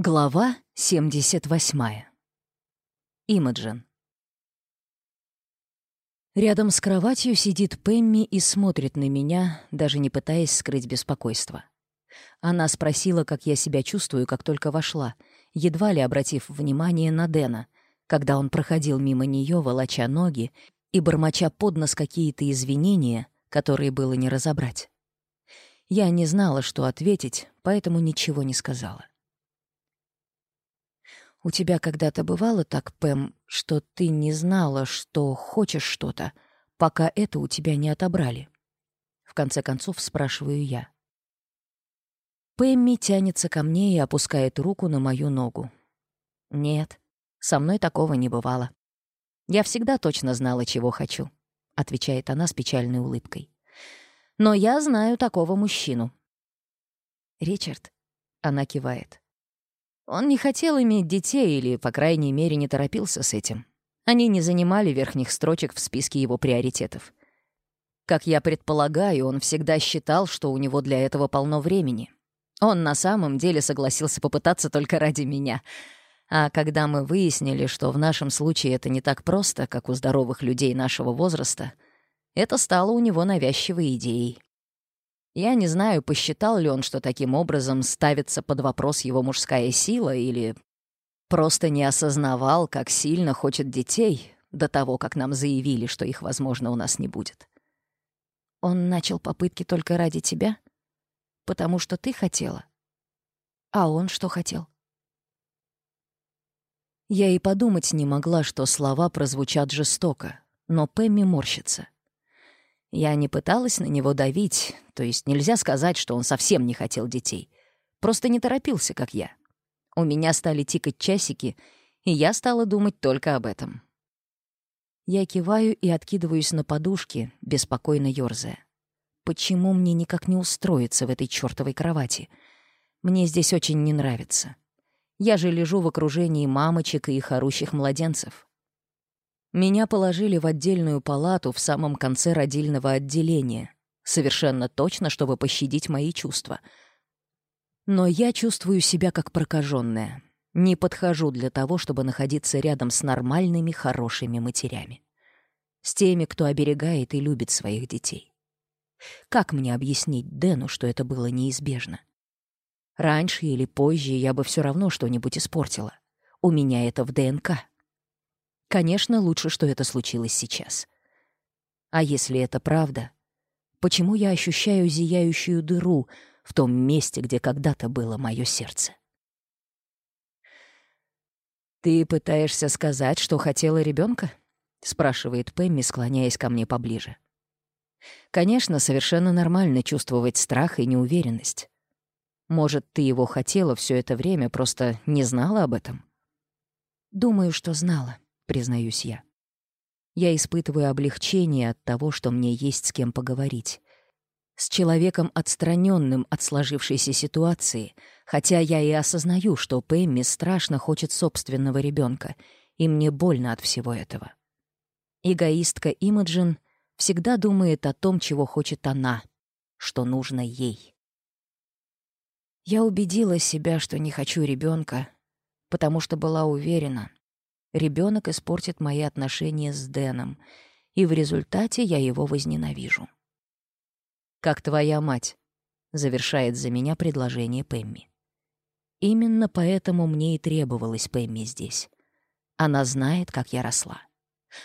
Глава 78. Имаджин. Рядом с кроватью сидит Пэмми и смотрит на меня, даже не пытаясь скрыть беспокойство. Она спросила, как я себя чувствую, как только вошла, едва ли обратив внимание на Дэна, когда он проходил мимо нее, волоча ноги и бормоча под нос какие-то извинения, которые было не разобрать. Я не знала, что ответить, поэтому ничего не сказала. У тебя когда-то бывало так, Пэм, что ты не знала, что хочешь что-то, пока это у тебя не отобрали? В конце концов спрашиваю я. Пэмми тянется ко мне и опускает руку на мою ногу. «Нет, со мной такого не бывало. Я всегда точно знала, чего хочу», — отвечает она с печальной улыбкой. «Но я знаю такого мужчину». «Ричард», — она кивает, он не хотел иметь детей или, по крайней мере, не торопился с этим. Они не занимали верхних строчек в списке его приоритетов. Как я предполагаю, он всегда считал, что у него для этого полно времени. Он на самом деле согласился попытаться только ради меня. А когда мы выяснили, что в нашем случае это не так просто, как у здоровых людей нашего возраста, это стало у него навязчивой идеей. Я не знаю, посчитал ли он, что таким образом ставится под вопрос его мужская сила, или просто не осознавал, как сильно хочет детей до того, как нам заявили, что их, возможно, у нас не будет. Он начал попытки только ради тебя? Потому что ты хотела? А он что хотел? Я и подумать не могла, что слова прозвучат жестоко, но Пэмми морщится — я не пыталась на него давить, то есть нельзя сказать, что он совсем не хотел детей. Просто не торопился, как я. У меня стали тикать часики, и я стала думать только об этом. Я киваю и откидываюсь на подушке, беспокойно ёрзая. Почему мне никак не устроиться в этой чёртовой кровати? Мне здесь очень не нравится. Я же лежу в окружении мамочек и их орущих младенцев. Меня положили в отдельную палату в самом конце родильного отделения, совершенно точно, чтобы пощадить мои чувства. Но я чувствую себя как прокаженная. Не подхожу для того, чтобы находиться рядом с нормальными, хорошими матерями. С теми, кто оберегает и любит своих детей. Как мне объяснить Дэну, что это было неизбежно? Раньше или позже я бы все равно что-нибудь испортила. У меня это в ДНК. Конечно, лучше, что это случилось сейчас. А если это правда, почему я ощущаю зияющую дыру в том месте, где когда-то было мое сердце? «Ты пытаешься сказать, что хотела ребенка? спрашивает Пэмми, склоняясь ко мне поближе. «Конечно, совершенно нормально чувствовать страх и неуверенность. Может, ты его хотела все это время, просто не знала об этом?» «Думаю, что знала», признаюсь я. Я испытываю облегчение от того, что мне есть с кем поговорить. С человеком, отстраненным от сложившейся ситуации, хотя я и осознаю, что Пэмми страшно хочет собственного ребенка, и мне больно от всего этого. Эгоистка Имаджин всегда думает о том, чего хочет она, что нужно ей. Я убедила себя, что не хочу ребенка, потому что была уверена, ребенок испортит мои отношения с Дэном, и в результате я его возненавижу. «Как твоя мать?» — завершает за меня предложение Пэмми. Именно поэтому мне и требовалась Пэмми здесь. Она знает, как я росла.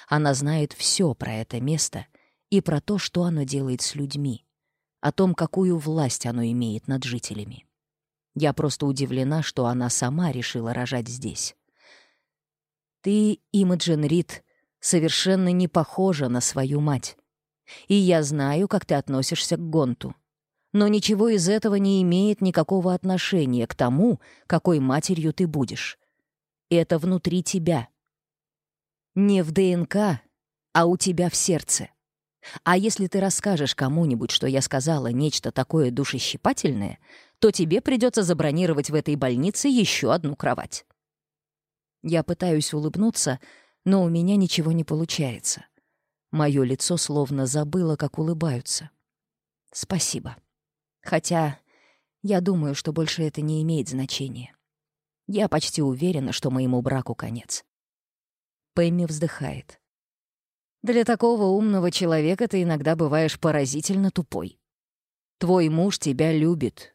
Она знает все про это место и про то, что оно делает с людьми, о том, какую власть оно имеет над жителями. Я просто удивлена, что она сама решила рожать здесь. Ты, Имаджин Рид, совершенно не похожа на свою мать. И я знаю, как ты относишься к Гонту. Но ничего из этого не имеет никакого отношения к тому, какой матерью ты будешь. Это внутри тебя. Не в ДНК, а у тебя в сердце. А если ты расскажешь кому-нибудь, что я сказала нечто такое душещипательное, то тебе придется забронировать в этой больнице еще одну кровать. Я пытаюсь улыбнуться, но у меня ничего не получается. Мое лицо словно забыло, как улыбаются. Спасибо. Хотя я думаю, что больше это не имеет значения. Я почти уверена, что моему браку конец. Пэмми вздыхает. Для такого умного человека ты иногда бываешь поразительно тупой. Твой муж тебя любит.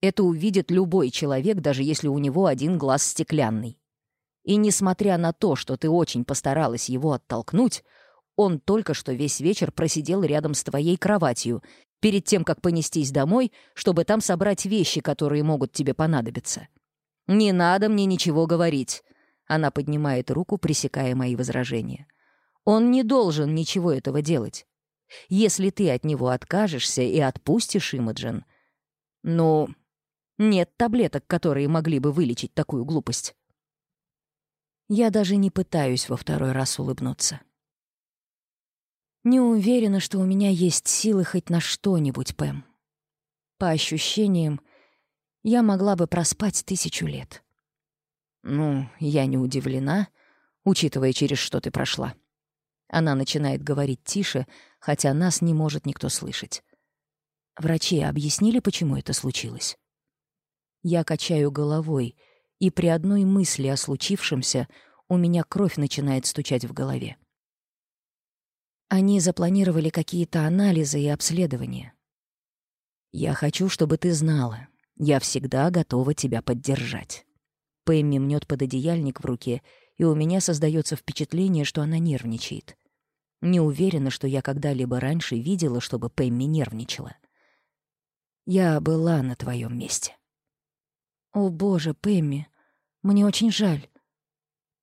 Это увидит любой человек, даже если у него один глаз стеклянный. И несмотря на то, что ты очень постаралась его оттолкнуть, он только что весь вечер просидел рядом с твоей кроватью, перед тем, как понестись домой, чтобы там собрать вещи, которые могут тебе понадобиться. «Не надо мне ничего говорить», — она поднимает руку, пресекая мои возражения. «Он не должен ничего этого делать. Если ты от него откажешься и отпустишь Имаджин, ну, нет таблеток, которые могли бы вылечить такую глупость». Я даже не пытаюсь во второй раз улыбнуться. Не уверена, что у меня есть силы хоть на что-нибудь, Пэм. По ощущениям, я могла бы проспать тысячу лет. Ну, я не удивлена, учитывая, через что ты прошла. Она начинает говорить тише, хотя нас не может никто слышать. Врачи объяснили, почему это случилось? Я качаю головой — и при одной мысли о случившемся у меня кровь начинает стучать в голове. Они запланировали какие-то анализы и обследования. «Я хочу, чтобы ты знала. Я всегда готова тебя поддержать». Пэмми мнет пододеяльник в руке, и у меня создается впечатление, что она нервничает. Не уверена, что я когда-либо раньше видела, чтобы Пэмми нервничала. «Я была на твоем месте». «О, боже, Пэмми, мне очень жаль.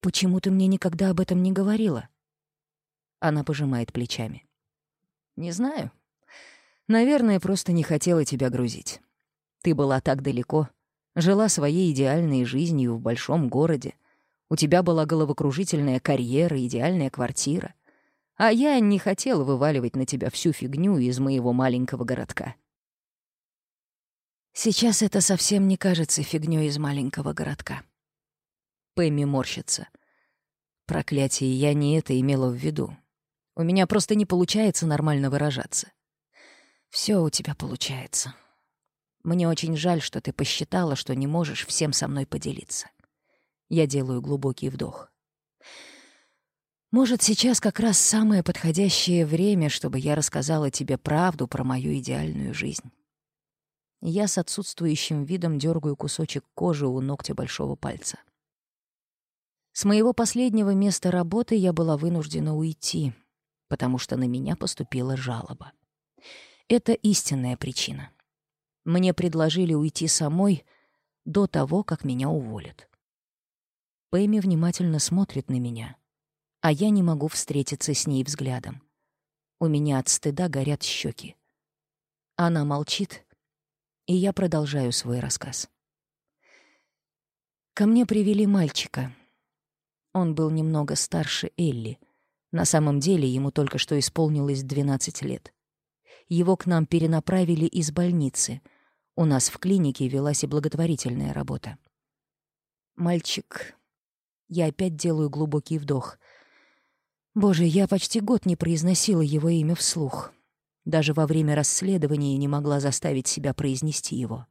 Почему ты мне никогда об этом не говорила?» Она пожимает плечами. «Не знаю. Наверное, просто не хотела тебя грузить. Ты была так далеко, жила своей идеальной жизнью в большом городе. У тебя была головокружительная карьера, идеальная квартира. А я не хотела вываливать на тебя всю фигню из моего маленького городка». Сейчас это совсем не кажется фигнёй из маленького городка. Пэмми морщится. Проклятие, я не это имела в виду. У меня просто не получается нормально выражаться. Все у тебя получается. Мне очень жаль, что ты посчитала, что не можешь всем со мной поделиться. Я делаю глубокий вдох. Может, сейчас как раз самое подходящее время, чтобы я рассказала тебе правду про мою идеальную жизнь. Я с отсутствующим видом дергаю кусочек кожи у ногтя большого пальца. С моего последнего места работы я была вынуждена уйти, потому что на меня поступила жалоба. Это истинная причина. Мне предложили уйти самой до того, как меня уволят. Пэми внимательно смотрит на меня, а я не могу встретиться с ней взглядом. У меня от стыда горят щеки. Она молчит, и я продолжаю свой рассказ. Ко мне привели мальчика — он был немного старше Элли. На самом деле ему только что исполнилось 12 лет. Его к нам перенаправили из больницы. У нас в клинике велась и благотворительная работа. Мальчик... Я опять делаю глубокий вдох. Боже, я почти год не произносила его имя вслух. Даже во время расследования не могла заставить себя произнести его.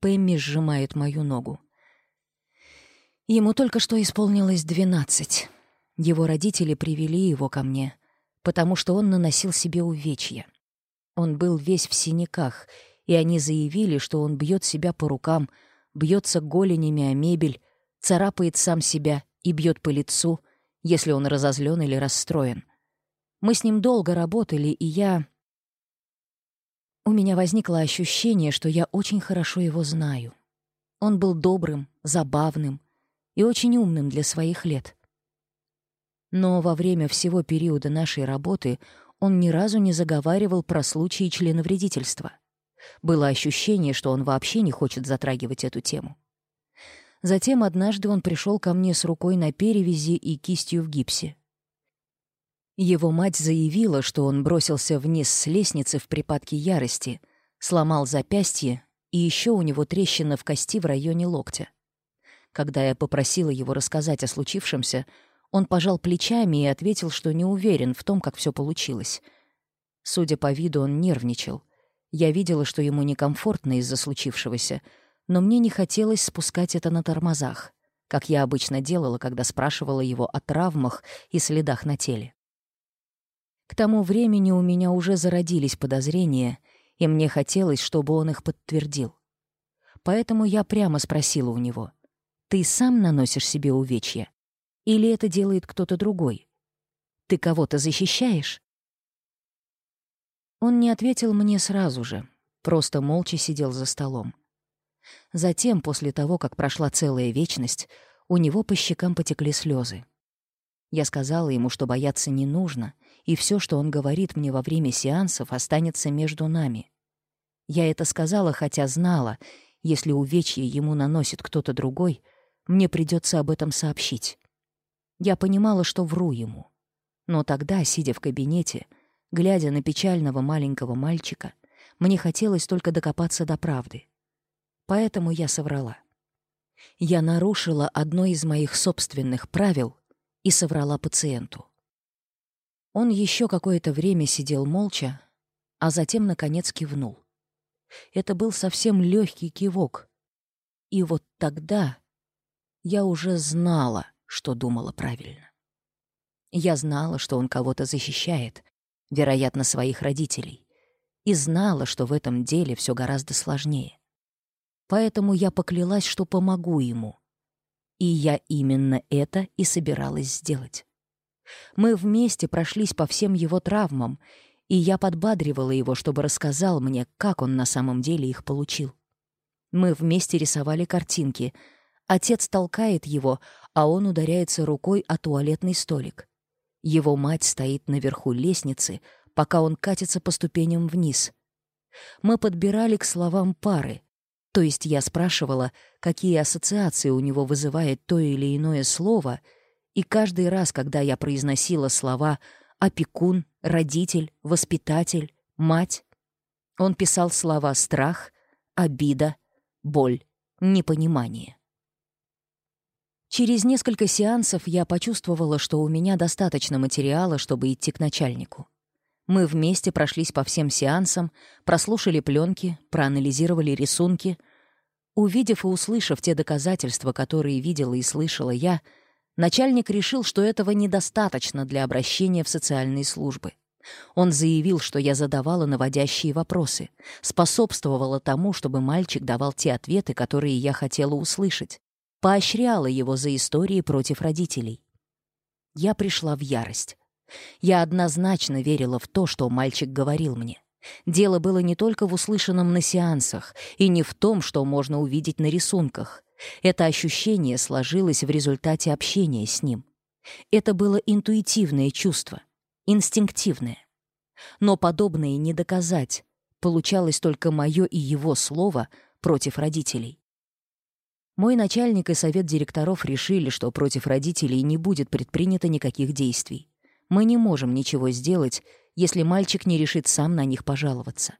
Пэмми сжимает мою ногу. Ему только что исполнилось 12. Его родители привели его ко мне, потому что он наносил себе увечья. Он был весь в синяках, и они заявили, что он бьет себя по рукам, бьется голенями о мебель, царапает сам себя и бьет по лицу, если он разозлен или расстроен. Мы с ним долго работали, и я... У меня возникло ощущение, что я очень хорошо его знаю. Он был добрым, забавным, и очень умным для своих лет. Но во время всего периода нашей работы он ни разу не заговаривал про случаи членовредительства. Было ощущение, что он вообще не хочет затрагивать эту тему. Затем однажды он пришел ко мне с рукой на перевязи и кистью в гипсе. Его мать заявила, что он бросился вниз с лестницы в припадке ярости, сломал запястье, и еще у него трещина в кости в районе локтя. Когда я попросила его рассказать о случившемся, он пожал плечами и ответил, что не уверен в том, как все получилось. Судя по виду, он нервничал. Я видела, что ему некомфортно из-за случившегося, но мне не хотелось спускать это на тормозах, как я обычно делала, когда спрашивала его о травмах и следах на теле. К тому времени у меня уже зародились подозрения, и мне хотелось, чтобы он их подтвердил. Поэтому я прямо спросила у него — ты сам наносишь себе увечья? Или это делает кто-то другой? Ты кого-то защищаешь? Он не ответил мне сразу же, просто молча сидел за столом. Затем, после того, как прошла целая вечность, у него по щекам потекли слезы. Я сказала ему, что бояться не нужно, и все, что он говорит мне во время сеансов, останется между нами. Я это сказала, хотя знала, если увечье ему наносит кто-то другой, мне придется об этом сообщить. Я понимала, что вру ему. Но тогда, сидя в кабинете, глядя на печального маленького мальчика, мне хотелось только докопаться до правды. Поэтому я соврала. Я нарушила одно из моих собственных правил и соврала пациенту. Он еще какое-то время сидел молча, а затем, наконец, кивнул. Это был совсем легкий кивок. И вот тогда я уже знала, что думала правильно. Я знала, что он кого-то защищает, вероятно, своих родителей, и знала, что в этом деле все гораздо сложнее. Поэтому я поклялась, что помогу ему. И я именно это и собиралась сделать. Мы вместе прошлись по всем его травмам, и я подбадривала его, чтобы рассказал мне, как он на самом деле их получил. Мы вместе рисовали картинки — Отец толкает его, а он ударяется рукой о туалетный столик. Его мать стоит наверху лестницы, пока он катится по ступеням вниз. Мы подбирали к словам пары. То есть я спрашивала, какие ассоциации у него вызывает то или иное слово, и каждый раз, когда я произносила слова «опекун», «родитель», «воспитатель», «мать», он писал слова «страх», «обида», «боль», «непонимание». Через несколько сеансов я почувствовала, что у меня достаточно материала, чтобы идти к начальнику. Мы вместе прошлись по всем сеансам, прослушали пленки, проанализировали рисунки. Увидев и услышав те доказательства, которые видела и слышала я, начальник решил, что этого недостаточно для обращения в социальные службы. Он заявил, что я задавала наводящие вопросы, способствовала тому, чтобы мальчик давал те ответы, которые я хотела услышать, поощряла его за истории против родителей. Я пришла в ярость. Я однозначно верила в то, что мальчик говорил мне. Дело было не только в услышанном на сеансах и не в том, что можно увидеть на рисунках. Это ощущение сложилось в результате общения с ним. Это было интуитивное чувство, инстинктивное. Но подобное не доказать. Получалось только мое и его слово против родителей. Мой начальник и совет директоров решили, что против родителей не будет предпринято никаких действий. Мы не можем ничего сделать, если мальчик не решит сам на них пожаловаться.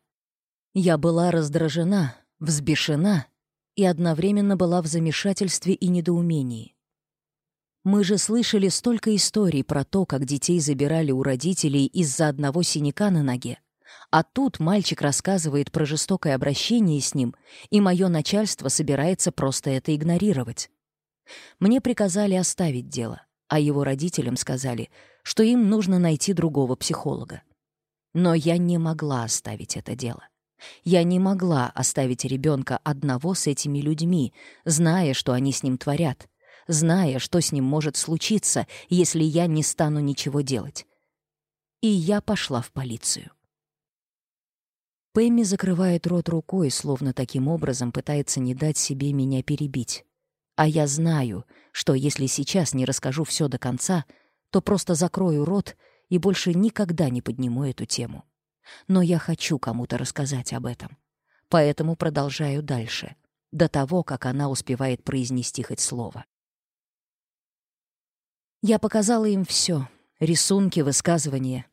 Я была раздражена, взбешена и одновременно была в замешательстве и недоумении. Мы же слышали столько историй про то, как детей забирали у родителей из-за одного синяка на ноге, а тут мальчик рассказывает про жестокое обращение с ним, и мое начальство собирается просто это игнорировать. Мне приказали оставить дело, а его родителям сказали, что им нужно найти другого психолога. Но я не могла оставить это дело. Я не могла оставить ребенка одного с этими людьми, зная, что они с ним творят, зная, что с ним может случиться, если я не стану ничего делать. И я пошла в полицию. Пэмми закрывает рот рукой, словно таким образом пытается не дать себе меня перебить. А я знаю, что если сейчас не расскажу все до конца, то просто закрою рот и больше никогда не подниму эту тему. Но я хочу кому-то рассказать об этом. Поэтому продолжаю дальше, до того, как она успевает произнести хоть слово. Я показала им все: рисунки, высказывания,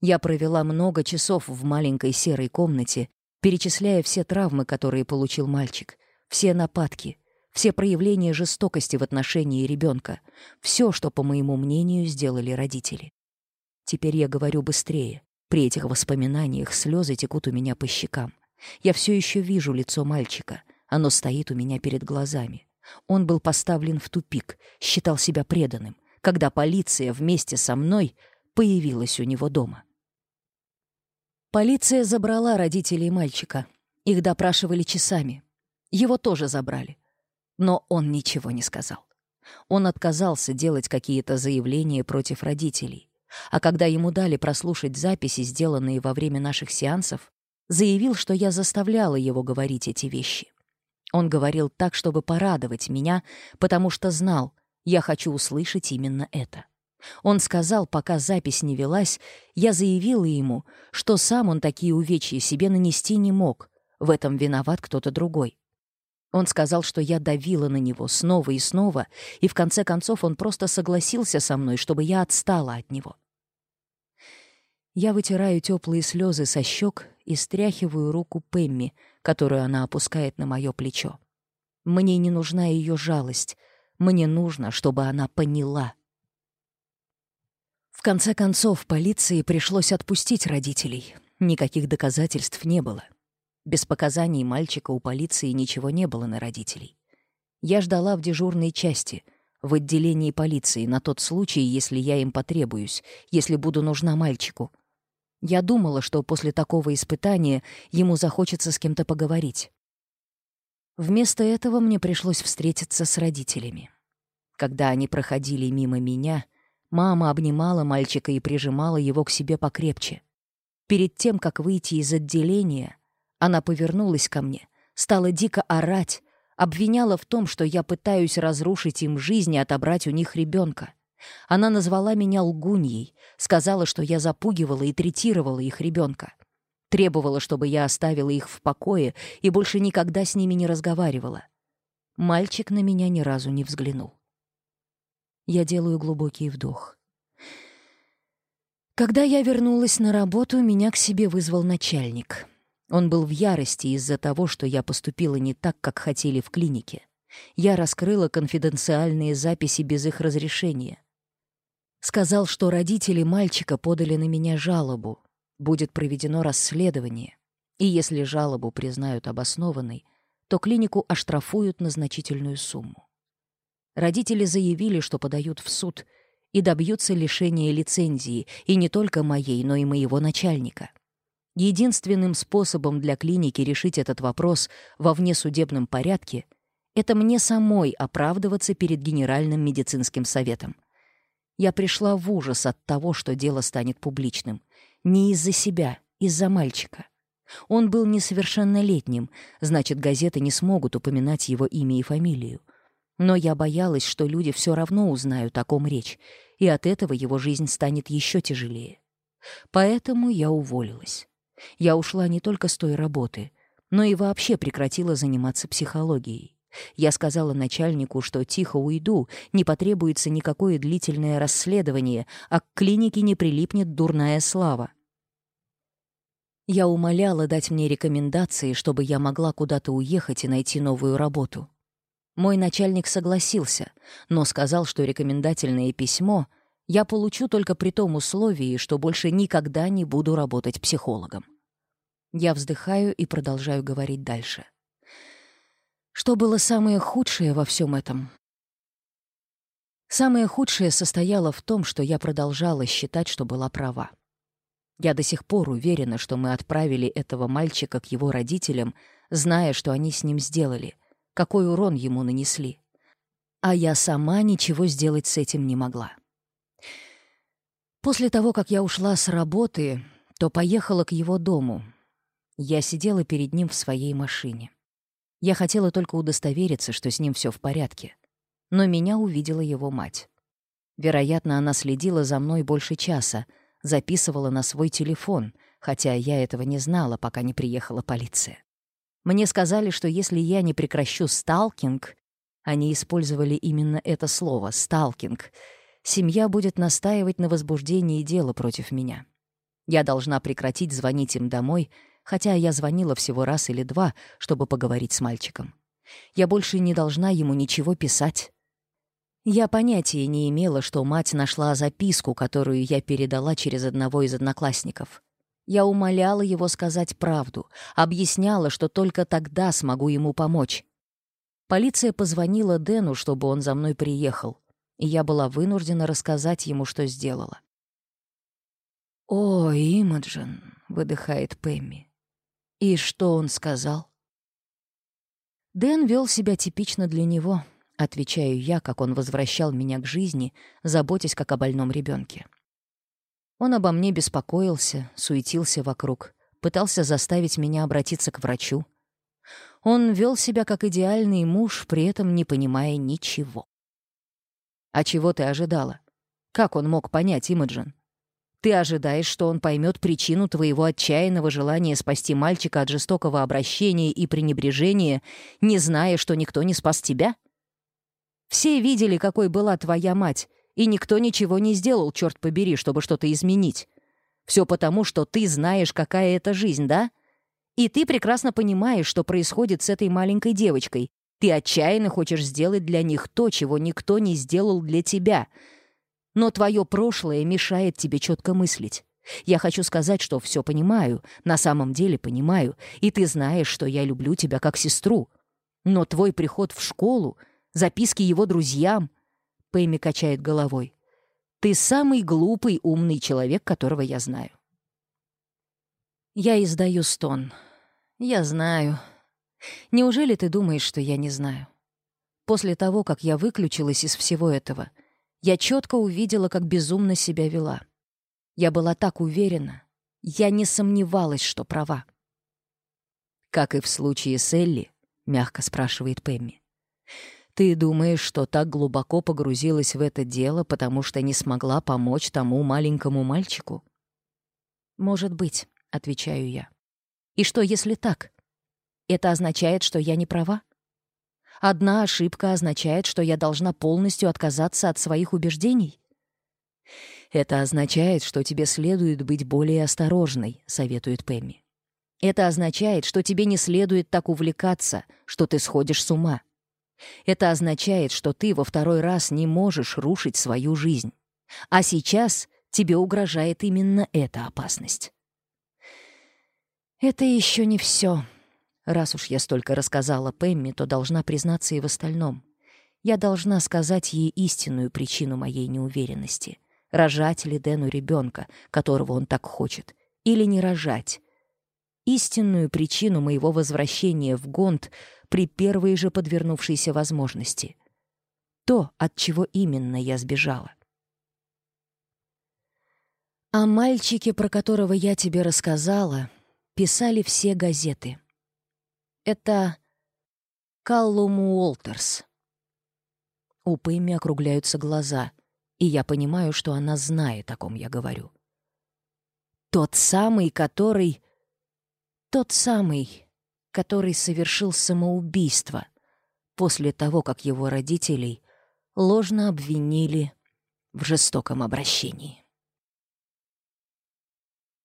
я провела много часов в маленькой серой комнате, перечисляя все травмы, которые получил мальчик, все нападки, все проявления жестокости в отношении ребенка, все, что, по моему мнению, сделали родители. Теперь я говорю быстрее. При этих воспоминаниях слезы текут у меня по щекам. Я все еще вижу лицо мальчика. Оно стоит у меня перед глазами. Он был поставлен в тупик, считал себя преданным, когда полиция вместе со мной появилась у него дома. Полиция забрала родителей мальчика. Их допрашивали часами. Его тоже забрали. Но он ничего не сказал. Он отказался делать какие-то заявления против родителей. А когда ему дали прослушать записи, сделанные во время наших сеансов, заявил, что я заставляла его говорить эти вещи. Он говорил так, чтобы порадовать меня, потому что знал, я хочу услышать именно это. Он сказал, пока запись не велась, я заявила ему, что сам он такие увечья себе нанести не мог, в этом виноват кто-то другой. Он сказал, что я давила на него снова и снова, и в конце концов он просто согласился со мной, чтобы я отстала от него. Я вытираю теплые слезы со щек и стряхиваю руку Пэмми, которую она опускает на мое плечо. Мне не нужна ее жалость. Мне нужно, чтобы она поняла — в конце концов, полиции пришлось отпустить родителей. Никаких доказательств не было. Без показаний мальчика у полиции ничего не было на родителей. Я ждала в дежурной части, в отделении полиции, на тот случай, если я им потребуюсь, если буду нужна мальчику. Я думала, что после такого испытания ему захочется с кем-то поговорить. Вместо этого мне пришлось встретиться с родителями. Когда они проходили мимо меня, Мама обнимала мальчика и прижимала его к себе покрепче. Перед тем, как выйти из отделения, она повернулась ко мне, стала дико орать, обвиняла в том, что я пытаюсь разрушить им жизнь и отобрать у них ребенка. Она назвала меня лгуньей, сказала, что я запугивала и третировала их ребенка. Требовала, чтобы я оставила их в покое и больше никогда с ними не разговаривала. Мальчик на меня ни разу не взглянул. Я делаю глубокий вдох. Когда я вернулась на работу, меня к себе вызвал начальник. Он был в ярости из-за того, что я поступила не так, как хотели в клинике. Я раскрыла конфиденциальные записи без их разрешения. Сказал, что родители мальчика подали на меня жалобу. Будет проведено расследование. И если жалобу признают обоснованной, то клинику оштрафуют на значительную сумму родители заявили, что подают в суд и добьются лишения лицензии, и не только моей, но и моего начальника. Единственным способом для клиники решить этот вопрос во внесудебном порядке — это мне самой оправдываться перед Генеральным медицинским советом. Я пришла в ужас от того, что дело станет публичным. Не из-за себя, из-за мальчика. Он был несовершеннолетним, значит, газеты не смогут упоминать его имя и фамилию — но я боялась, что люди все равно узнают о ком речь, и от этого его жизнь станет еще тяжелее. Поэтому я уволилась. Я ушла не только с той работы, но и вообще прекратила заниматься психологией. Я сказала начальнику, что тихо уйду, не потребуется никакое длительное расследование, а к клинике не прилипнет дурная слава. Я умоляла дать мне рекомендации, чтобы я могла куда-то уехать и найти новую работу. Мой начальник согласился, но сказал, что рекомендательное письмо я получу только при том условии, что больше никогда не буду работать психологом. Я вздыхаю и продолжаю говорить дальше. Что было самое худшее во всем этом? Самое худшее состояло в том, что я продолжала считать, что была права. Я до сих пор уверена, что мы отправили этого мальчика к его родителям, зная, что они с ним сделали — какой урон ему нанесли. А я сама ничего сделать с этим не могла. После того, как я ушла с работы, то поехала к его дому. Я сидела перед ним в своей машине. Я хотела только удостовериться, что с ним все в порядке. Но меня увидела его мать. Вероятно, она следила за мной больше часа, записывала на свой телефон, хотя я этого не знала, пока не приехала полиция. Мне сказали, что если я не прекращу сталкинг, они использовали именно это слово «сталкинг», семья будет настаивать на возбуждении дела против меня. Я должна прекратить звонить им домой, хотя я звонила всего раз или два, чтобы поговорить с мальчиком. Я больше не должна ему ничего писать. Я понятия не имела, что мать нашла записку, которую я передала через одного из одноклассников. Я умоляла его сказать правду, объясняла, что только тогда смогу ему помочь. Полиция позвонила Дэну, чтобы он за мной приехал, и я была вынуждена рассказать ему, что сделала. «О, Имаджин!» — выдыхает Пэмми. «И что он сказал?» Дэн вел себя типично для него, отвечаю я, как он возвращал меня к жизни, заботясь как о больном ребенке. Он обо мне беспокоился, суетился вокруг, пытался заставить меня обратиться к врачу. Он вел себя как идеальный муж, при этом не понимая ничего. «А чего ты ожидала? Как он мог понять Имаджин? Ты ожидаешь, что он поймет причину твоего отчаянного желания спасти мальчика от жестокого обращения и пренебрежения, не зная, что никто не спас тебя? Все видели, какой была твоя мать, и никто ничего не сделал, черт побери, чтобы что-то изменить. Все потому, что ты знаешь, какая это жизнь, да? И ты прекрасно понимаешь, что происходит с этой маленькой девочкой. Ты отчаянно хочешь сделать для них то, чего никто не сделал для тебя. Но твое прошлое мешает тебе четко мыслить. Я хочу сказать, что все понимаю, на самом деле понимаю, и ты знаешь, что я люблю тебя как сестру. Но твой приход в школу, записки его друзьям, Пэйми качает головой. «Ты самый глупый, умный человек, которого я знаю». Я издаю стон. «Я знаю. Неужели ты думаешь, что я не знаю?» После того, как я выключилась из всего этого, я четко увидела, как безумно себя вела. Я была так уверена. Я не сомневалась, что права. «Как и в случае с Элли?» — мягко спрашивает Пэмми. Ты думаешь, что так глубоко погрузилась в это дело, потому что не смогла помочь тому маленькому мальчику? Может быть, отвечаю я. И что, если так? Это означает, что я не права? Одна ошибка означает, что я должна полностью отказаться от своих убеждений? Это означает, что тебе следует быть более осторожной, советует Пэмми. Это означает, что тебе не следует так увлекаться, что ты сходишь с ума. Это означает, что ты во второй раз не можешь рушить свою жизнь. А сейчас тебе угрожает именно эта опасность. Это еще не все. Раз уж я столько рассказала Пэмми, то должна признаться и в остальном. Я должна сказать ей истинную причину моей неуверенности. Рожать ли Дэну ребенка, которого он так хочет, или не рожать. Истинную причину моего возвращения в Гонд — при первой же подвернувшейся возможности. То, от чего именно я сбежала. О мальчике, про которого я тебе рассказала, писали все газеты. Это Каллум Уолтерс. У Пэмми округляются глаза, и я понимаю, что она знает, о ком я говорю. Тот самый, который... Тот самый, который совершил самоубийство после того, как его родителей ложно обвинили в жестоком обращении.